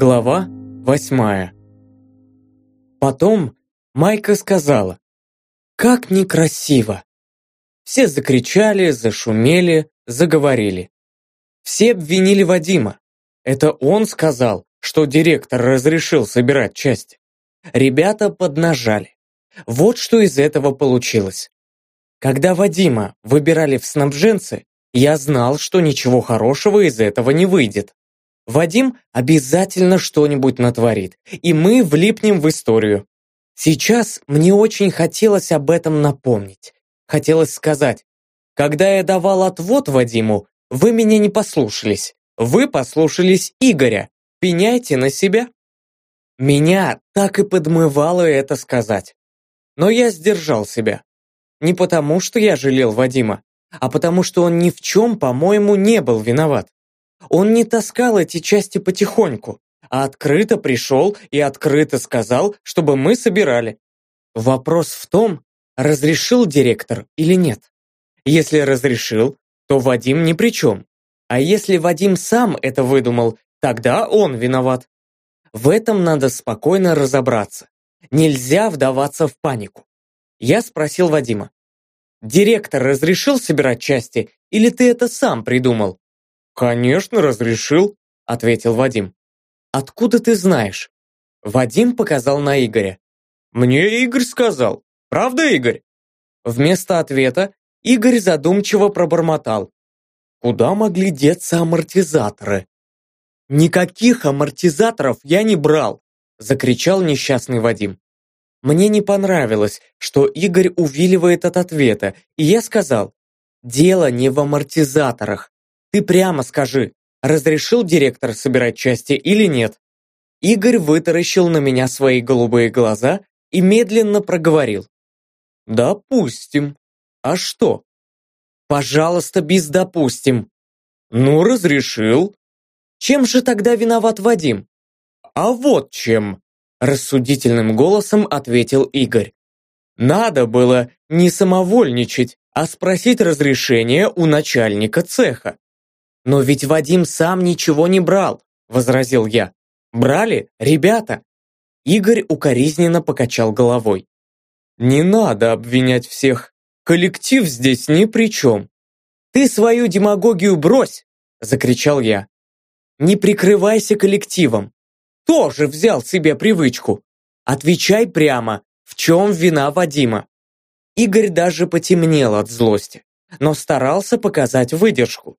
Глава восьмая Потом Майка сказала, «Как некрасиво!» Все закричали, зашумели, заговорили. Все обвинили Вадима. Это он сказал, что директор разрешил собирать части. Ребята поднажали. Вот что из этого получилось. Когда Вадима выбирали в снабженцы, я знал, что ничего хорошего из этого не выйдет. Вадим обязательно что-нибудь натворит, и мы влипнем в историю. Сейчас мне очень хотелось об этом напомнить. Хотелось сказать, когда я давал отвод Вадиму, вы меня не послушались. Вы послушались Игоря. Пеняйте на себя. Меня так и подмывало это сказать. Но я сдержал себя. Не потому, что я жалел Вадима, а потому, что он ни в чем, по-моему, не был виноват. Он не таскал эти части потихоньку, а открыто пришел и открыто сказал, чтобы мы собирали. Вопрос в том, разрешил директор или нет. Если разрешил, то Вадим ни при чем. А если Вадим сам это выдумал, тогда он виноват. В этом надо спокойно разобраться. Нельзя вдаваться в панику. Я спросил Вадима. «Директор разрешил собирать части, или ты это сам придумал?» «Конечно, разрешил», — ответил Вадим. «Откуда ты знаешь?» Вадим показал на Игоря. «Мне Игорь сказал. Правда, Игорь?» Вместо ответа Игорь задумчиво пробормотал. «Куда могли деться амортизаторы?» «Никаких амортизаторов я не брал!» закричал несчастный Вадим. Мне не понравилось, что Игорь увиливает от ответа, и я сказал, «Дело не в амортизаторах. Ты прямо скажи, разрешил директор собирать части или нет?» Игорь вытаращил на меня свои голубые глаза и медленно проговорил. «Допустим. А что?» «Пожалуйста, без «допустим». «Ну, разрешил». «Чем же тогда виноват Вадим?» «А вот чем», – рассудительным голосом ответил Игорь. «Надо было не самовольничать, а спросить разрешения у начальника цеха. «Но ведь Вадим сам ничего не брал», — возразил я. «Брали ребята». Игорь укоризненно покачал головой. «Не надо обвинять всех. Коллектив здесь ни при чем». «Ты свою демагогию брось!» — закричал я. «Не прикрывайся коллективом. Тоже взял себе привычку. Отвечай прямо, в чем вина Вадима». Игорь даже потемнел от злости, но старался показать выдержку.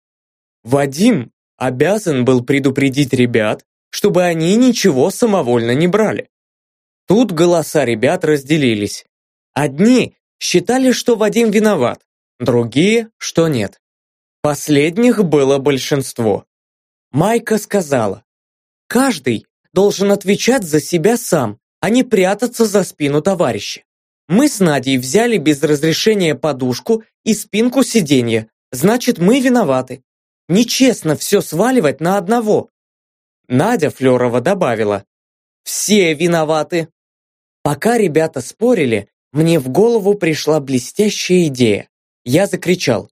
Вадим обязан был предупредить ребят, чтобы они ничего самовольно не брали. Тут голоса ребят разделились. Одни считали, что Вадим виноват, другие, что нет. Последних было большинство. Майка сказала, «Каждый должен отвечать за себя сам, а не прятаться за спину товарища. Мы с Надей взяли без разрешения подушку и спинку сиденья, значит, мы виноваты. Нечестно все сваливать на одного. Надя Флерова добавила. Все виноваты. Пока ребята спорили, мне в голову пришла блестящая идея. Я закричал.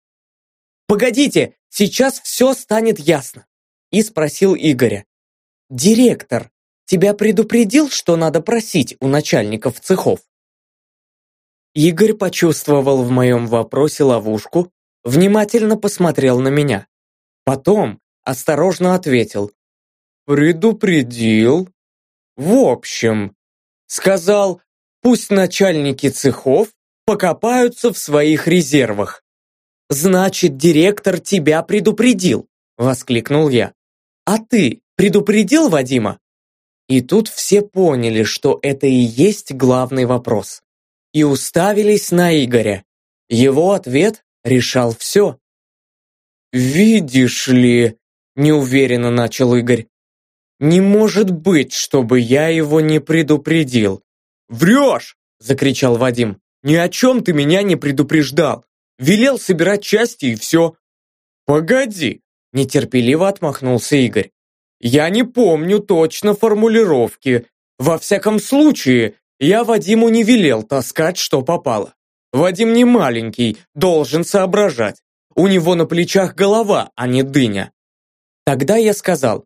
«Погодите, сейчас все станет ясно!» И спросил Игоря. «Директор, тебя предупредил, что надо просить у начальников цехов?» Игорь почувствовал в моем вопросе ловушку, внимательно посмотрел на меня. Потом осторожно ответил. «Предупредил. В общем, сказал, пусть начальники цехов покопаются в своих резервах». «Значит, директор тебя предупредил!» – воскликнул я. «А ты предупредил Вадима?» И тут все поняли, что это и есть главный вопрос. И уставились на Игоря. Его ответ решал все. «Видишь ли...» – неуверенно начал Игорь. «Не может быть, чтобы я его не предупредил». «Врешь!» – закричал Вадим. «Ни о чем ты меня не предупреждал. Велел собирать части и все». «Погоди!» – нетерпеливо отмахнулся Игорь. «Я не помню точно формулировки. Во всяком случае, я Вадиму не велел таскать, что попало. Вадим не маленький, должен соображать. У него на плечах голова, а не дыня. Тогда я сказал,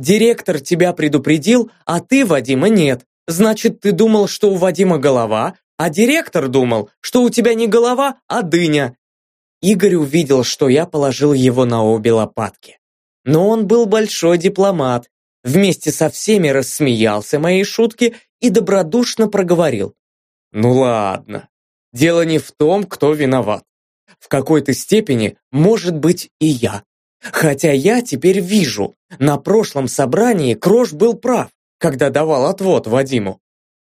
Директор тебя предупредил, а ты, Вадима, нет. Значит, ты думал, что у Вадима голова, а директор думал, что у тебя не голова, а дыня. Игорь увидел, что я положил его на обе лопатки. Но он был большой дипломат, вместе со всеми рассмеялся моей шутке и добродушно проговорил. «Ну ладно, дело не в том, кто виноват. В какой-то степени, может быть, и я. Хотя я теперь вижу, на прошлом собрании Крош был прав, когда давал отвод Вадиму.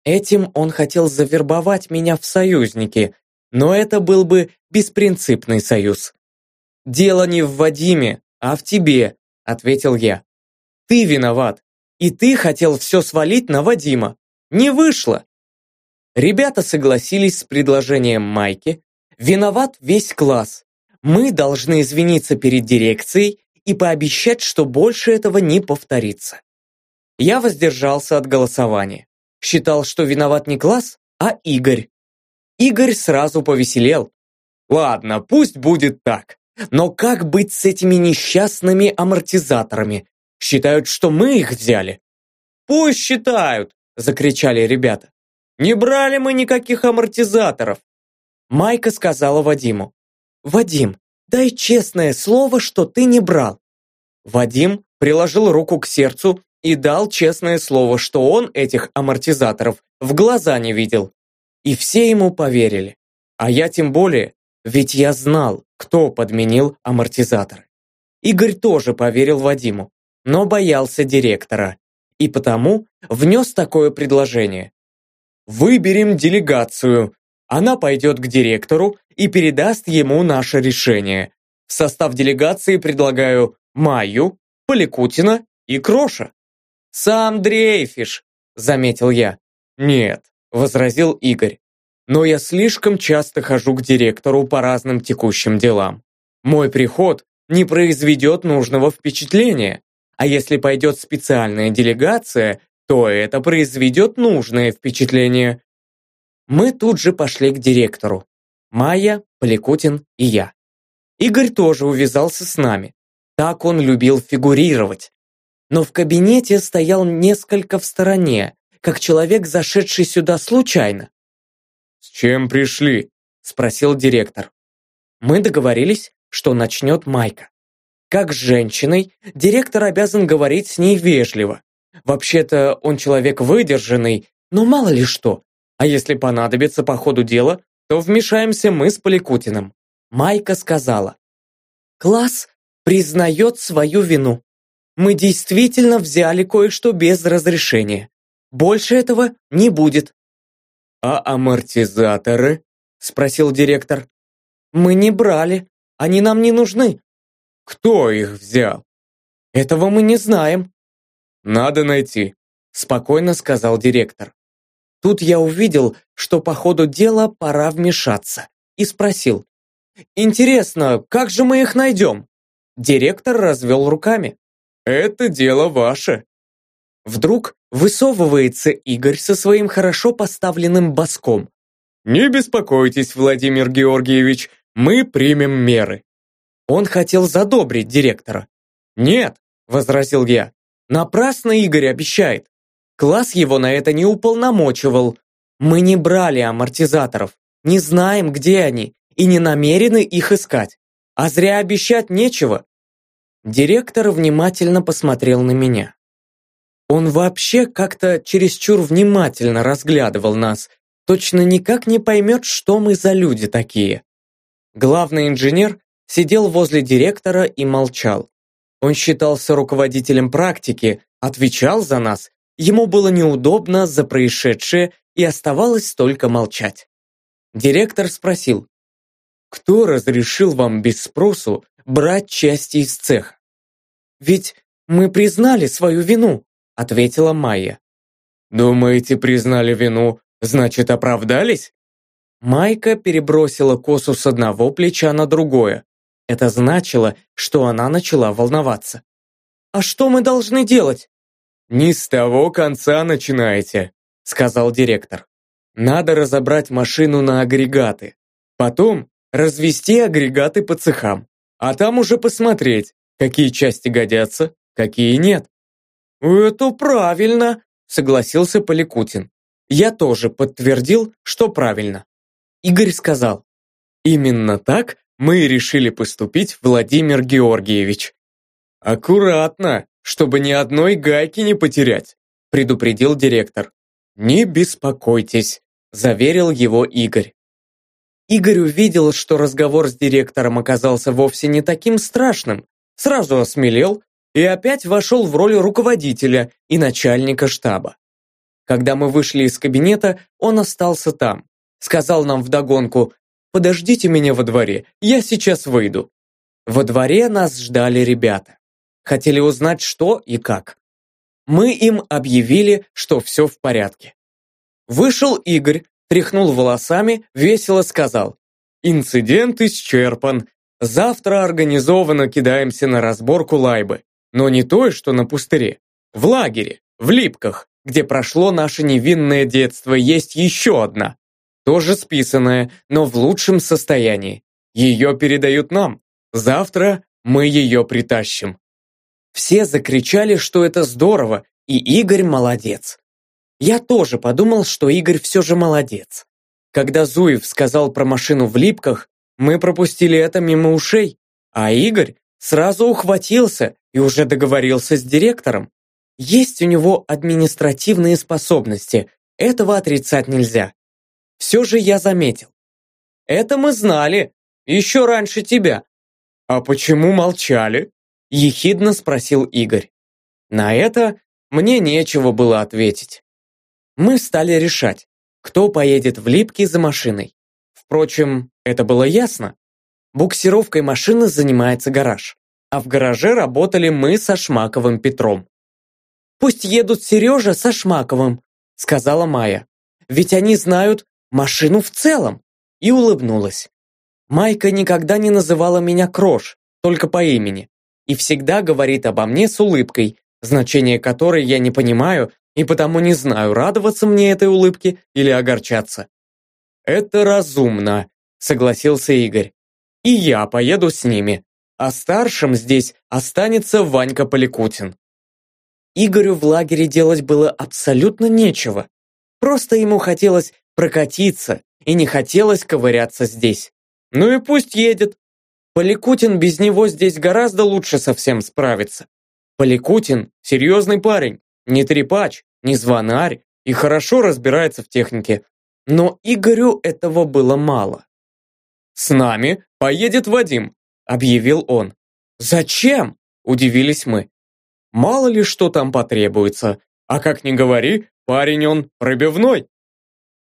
Этим он хотел завербовать меня в союзники, но это был бы беспринципный союз. «Дело не в Вадиме, а в тебе», — ответил я. «Ты виноват, и ты хотел все свалить на Вадима. Не вышло». Ребята согласились с предложением Майки. Виноват весь класс. Мы должны извиниться перед дирекцией и пообещать, что больше этого не повторится. Я воздержался от голосования. Считал, что виноват не класс, а Игорь. Игорь сразу повеселел. Ладно, пусть будет так. Но как быть с этими несчастными амортизаторами? Считают, что мы их взяли. Пусть считают, закричали ребята. Не брали мы никаких амортизаторов. Майка сказала Вадиму. Вадим, дай честное слово, что ты не брал. Вадим приложил руку к сердцу и дал честное слово, что он этих амортизаторов в глаза не видел. И все ему поверили. А я тем более, ведь я знал, кто подменил амортизаторы. Игорь тоже поверил Вадиму, но боялся директора. И потому внес такое предложение. «Выберем делегацию. Она пойдет к директору и передаст ему наше решение. В состав делегации предлагаю Майю, Поликутина и Кроша». «Сам дрейфишь», — заметил я. «Нет, возразил Игорь. Но я слишком часто хожу к директору по разным текущим делам. Мой приход не произведет нужного впечатления, а если пойдет специальная делегация, то это произведет нужное впечатление. Мы тут же пошли к директору. Майя, Поликутин и я. Игорь тоже увязался с нами. Так он любил фигурировать. Но в кабинете стоял несколько в стороне, как человек, зашедший сюда случайно. «С чем пришли?» – спросил директор. Мы договорились, что начнет Майка. Как с женщиной, директор обязан говорить с ней вежливо. Вообще-то он человек выдержанный, но мало ли что. А если понадобится по ходу дела, то вмешаемся мы с Поликутиным. Майка сказала. Класс признает свою вину. Мы действительно взяли кое-что без разрешения. Больше этого не будет. А амортизаторы? Спросил директор. Мы не брали. Они нам не нужны. Кто их взял? Этого мы не знаем. Надо найти, спокойно сказал директор. Тут я увидел, что по ходу дела пора вмешаться, и спросил. «Интересно, как же мы их найдем?» Директор развел руками. «Это дело ваше». Вдруг высовывается Игорь со своим хорошо поставленным боском. «Не беспокойтесь, Владимир Георгиевич, мы примем меры». Он хотел задобрить директора. «Нет», — возразил я, — «напрасно Игорь обещает. Класс его на это не уполномочивал. Мы не брали амортизаторов, не знаем, где они, и не намерены их искать. А зря обещать нечего». Директор внимательно посмотрел на меня. Он вообще как-то чересчур внимательно разглядывал нас, точно никак не поймет, что мы за люди такие. Главный инженер сидел возле директора и молчал. Он считался руководителем практики, отвечал за нас, ему было неудобно за происшедшее и оставалось только молчать. Директор спросил, «Кто разрешил вам без спросу брать части из цеха? Ведь мы признали свою вину, ответила Майя. «Думаете, признали вину, значит, оправдались?» Майка перебросила косу с одного плеча на другое. Это значило, что она начала волноваться. «А что мы должны делать?» «Не с того конца начинаете», — сказал директор. «Надо разобрать машину на агрегаты. Потом развести агрегаты по цехам. А там уже посмотреть, какие части годятся, какие нет. «Это правильно», — согласился Поликутин. Я тоже подтвердил, что правильно. Игорь сказал, «Именно так мы решили поступить, Владимир Георгиевич». «Аккуратно, чтобы ни одной гайки не потерять», предупредил директор. «Не беспокойтесь», заверил его Игорь. Игорь увидел, что разговор с директором оказался вовсе не таким страшным, сразу осмелел и опять вошел в роль руководителя и начальника штаба. Когда мы вышли из кабинета, он остался там. Сказал нам вдогонку «Подождите меня во дворе, я сейчас выйду». Во дворе нас ждали ребята. Хотели узнать, что и как. Мы им объявили, что все в порядке. Вышел Игорь, тряхнул волосами, весело сказал «Инцидент исчерпан. Завтра организованно кидаемся на разборку лайбы. Но не той, что на пустыре. В лагере, в Липках, где прошло наше невинное детство, есть еще одна. Тоже списанная, но в лучшем состоянии. Ее передают нам. Завтра мы ее притащим. Все закричали, что это здорово, и Игорь молодец. Я тоже подумал, что Игорь все же молодец. Когда Зуев сказал про машину в Липках, мы пропустили это мимо ушей, а Игорь сразу ухватился и уже договорился с директором. Есть у него административные способности, этого отрицать нельзя. Все же я заметил. Это мы знали, еще раньше тебя. А почему молчали? Ехидно спросил Игорь. На это мне нечего было ответить. Мы стали решать, кто поедет в Липки за машиной. Впрочем, это было ясно. Буксировкой машины занимается гараж а в гараже работали мы со Шмаковым Петром. «Пусть едут Сережа со Шмаковым», — сказала Майя. «Ведь они знают машину в целом», и улыбнулась. Майка никогда не называла меня Крош, только по имени, и всегда говорит обо мне с улыбкой, значение которой я не понимаю и потому не знаю, радоваться мне этой улыбке или огорчаться. «Это разумно», — согласился Игорь. «И я поеду с ними а старшим здесь останется Ванька Поликутин. Игорю в лагере делать было абсолютно нечего. Просто ему хотелось прокатиться и не хотелось ковыряться здесь. Ну и пусть едет. Поликутин без него здесь гораздо лучше совсем справится. Поликутин – серьезный парень, не трепач, не звонарь и хорошо разбирается в технике. Но Игорю этого было мало. «С нами поедет Вадим», объявил он. «Зачем?» – удивились мы. «Мало ли что там потребуется, а как ни говори, парень он пробивной».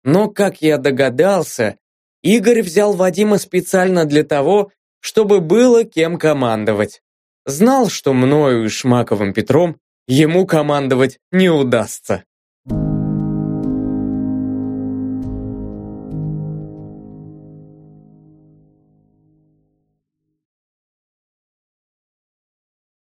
Но, как я догадался, Игорь взял Вадима специально для того, чтобы было кем командовать. Знал, что мною и Шмаковым Петром ему командовать не удастся.